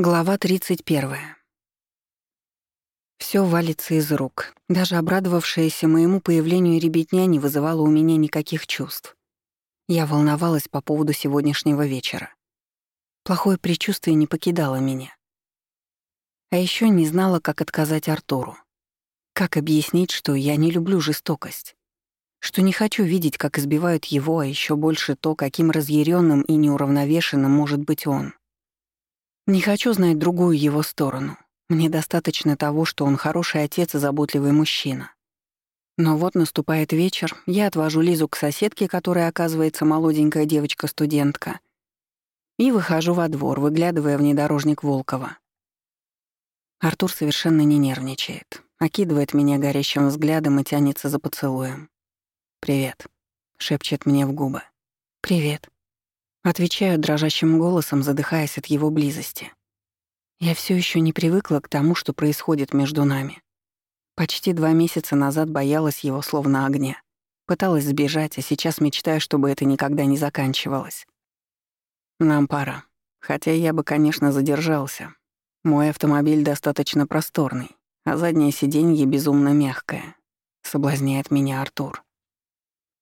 Глава 31. Всё валится из рук. Даже обрадовавшаяся моему появлению ребятня не вызывала у меня никаких чувств. Я волновалась по поводу сегодняшнего вечера. Плохое предчувствие не покидало меня. А ещё не знала, как отказать Артуру. Как объяснить, что я не люблю жестокость. Что не хочу видеть, как избивают его, а ещё больше то, каким разъяренным и неуравновешенным может быть он. Не хочу знать другую его сторону. Мне достаточно того, что он хороший отец и заботливый мужчина. Но вот наступает вечер, я отвожу Лизу к соседке, которая, оказывается, молоденькая девочка-студентка, и выхожу во двор, выглядывая внедорожник Волкова. Артур совершенно не нервничает, окидывает меня горящим взглядом и тянется за поцелуем. «Привет», — шепчет мне в губы. «Привет», Отвечаю дрожащим голосом, задыхаясь от его близости. Я все еще не привыкла к тому, что происходит между нами. Почти два месяца назад боялась его словно огня. Пыталась сбежать, а сейчас мечтаю, чтобы это никогда не заканчивалось. Нам пора. Хотя я бы, конечно, задержался. Мой автомобиль достаточно просторный, а заднее сиденье безумно мягкое. Соблазняет меня Артур.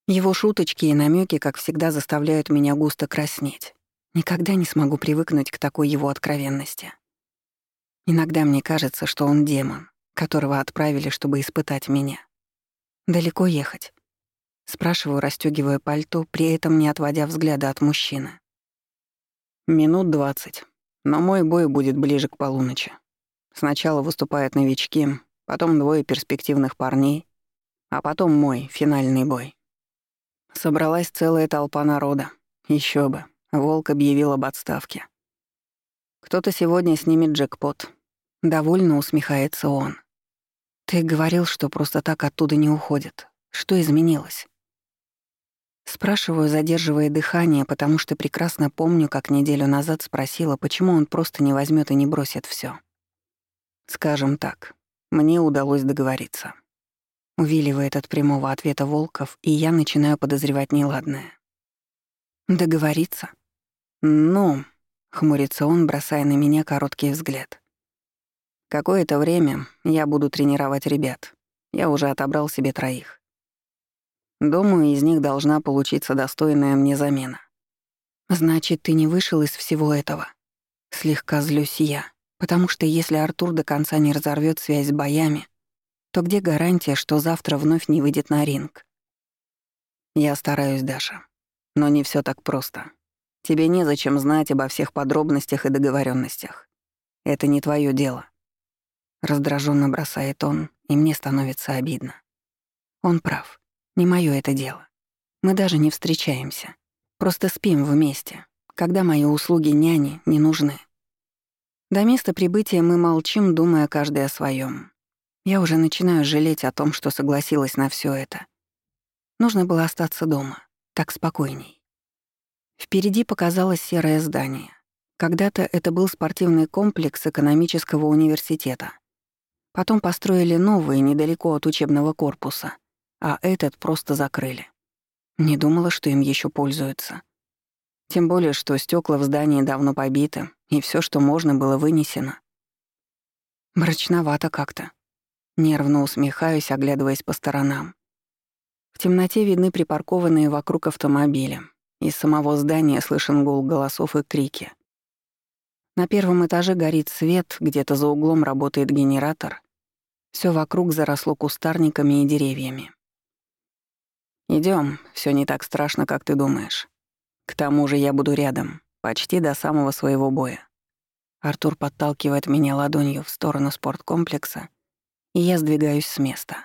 Его шуточки и намеки, как всегда, заставляют меня густо краснеть. Никогда не смогу привыкнуть к такой его откровенности. Иногда мне кажется, что он демон, которого отправили, чтобы испытать меня. Далеко ехать? Спрашиваю, расстёгивая пальто, при этом не отводя взгляда от мужчины. Минут двадцать. Но мой бой будет ближе к полуночи. Сначала выступают новички, потом двое перспективных парней, а потом мой финальный бой. Собралась целая толпа народа. Еще бы. Волк объявил об отставке. Кто-то сегодня снимет джекпот. Довольно усмехается он. Ты говорил, что просто так оттуда не уходит. Что изменилось? Спрашиваю, задерживая дыхание, потому что прекрасно помню, как неделю назад спросила, почему он просто не возьмет и не бросит все. Скажем так, мне удалось договориться. Увиливает от прямого ответа Волков, и я начинаю подозревать неладное. «Договориться?» «Ну», — хмурится он, бросая на меня короткий взгляд. «Какое-то время я буду тренировать ребят. Я уже отобрал себе троих. Думаю, из них должна получиться достойная мне замена». «Значит, ты не вышел из всего этого?» Слегка злюсь я, потому что если Артур до конца не разорвет связь с боями, то где гарантия, что завтра вновь не выйдет на ринг? Я стараюсь, Даша. Но не все так просто. Тебе незачем знать обо всех подробностях и договоренностях. Это не твое дело. Раздраженно бросает он, и мне становится обидно. Он прав. Не мое это дело. Мы даже не встречаемся. Просто спим вместе, когда мои услуги няни не нужны. До места прибытия мы молчим, думая каждый о своем. Я уже начинаю жалеть о том, что согласилась на все это. Нужно было остаться дома, так спокойней. Впереди показалось серое здание. Когда-то это был спортивный комплекс экономического университета. Потом построили новый недалеко от учебного корпуса, а этот просто закрыли. Не думала, что им еще пользуются. Тем более, что стекла в здании давно побиты, и все, что можно, было вынесено. Мрачновато как-то. Нервно усмехаюсь, оглядываясь по сторонам. В темноте видны припаркованные вокруг автомобили. Из самого здания слышен гул голосов и крики. На первом этаже горит свет, где-то за углом работает генератор. Все вокруг заросло кустарниками и деревьями. Идем, все не так страшно, как ты думаешь. К тому же я буду рядом, почти до самого своего боя. Артур подталкивает меня ладонью в сторону спорткомплекса, и я сдвигаюсь с места.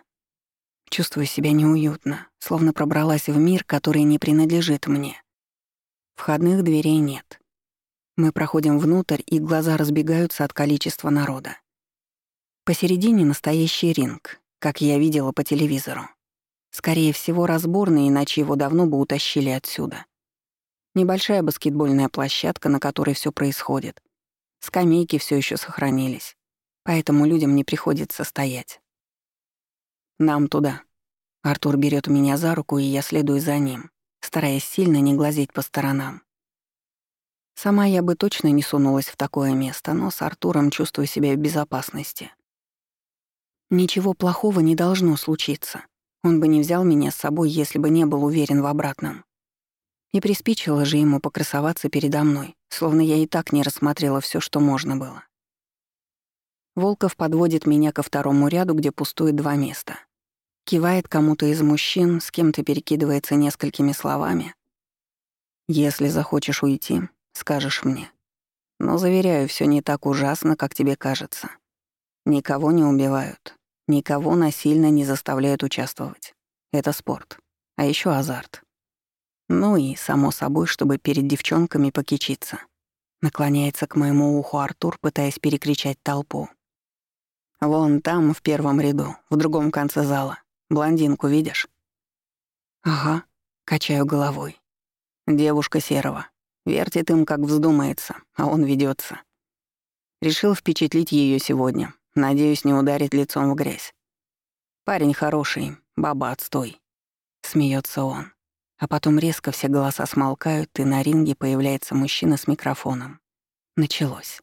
Чувствую себя неуютно, словно пробралась в мир, который не принадлежит мне. Входных дверей нет. Мы проходим внутрь, и глаза разбегаются от количества народа. Посередине настоящий ринг, как я видела по телевизору. Скорее всего, разборный, иначе его давно бы утащили отсюда. Небольшая баскетбольная площадка, на которой все происходит. Скамейки все еще сохранились поэтому людям не приходится стоять. «Нам туда». Артур берет меня за руку, и я следую за ним, стараясь сильно не глазеть по сторонам. Сама я бы точно не сунулась в такое место, но с Артуром чувствую себя в безопасности. Ничего плохого не должно случиться. Он бы не взял меня с собой, если бы не был уверен в обратном. И приспичило же ему покрасоваться передо мной, словно я и так не рассмотрела все, что можно было. Волков подводит меня ко второму ряду, где пустует два места. Кивает кому-то из мужчин, с кем-то перекидывается несколькими словами. «Если захочешь уйти, скажешь мне. Но, заверяю, все не так ужасно, как тебе кажется. Никого не убивают, никого насильно не заставляют участвовать. Это спорт, а еще азарт. Ну и, само собой, чтобы перед девчонками покичиться. Наклоняется к моему уху Артур, пытаясь перекричать толпу. «Вон там, в первом ряду, в другом конце зала. Блондинку видишь?» «Ага», — качаю головой. «Девушка серого. Вертит им, как вздумается, а он ведется. Решил впечатлить ее сегодня. Надеюсь, не ударит лицом в грязь. Парень хороший, баба отстой. Смеется он. А потом резко все голоса смолкают, и на ринге появляется мужчина с микрофоном. Началось.